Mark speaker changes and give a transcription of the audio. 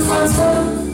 Speaker 1: fun, fun,